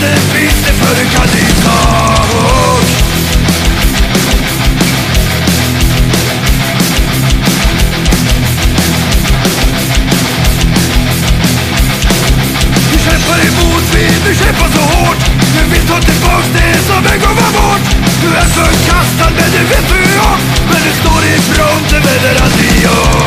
hade finns det för en kandidat. Vi kämpar emot, vi, vi kämpar så hårt. Nu vill ta tillbaks det som en gång var vårt. Du är förkastad men det vet du jag Men du står i fronten med era dior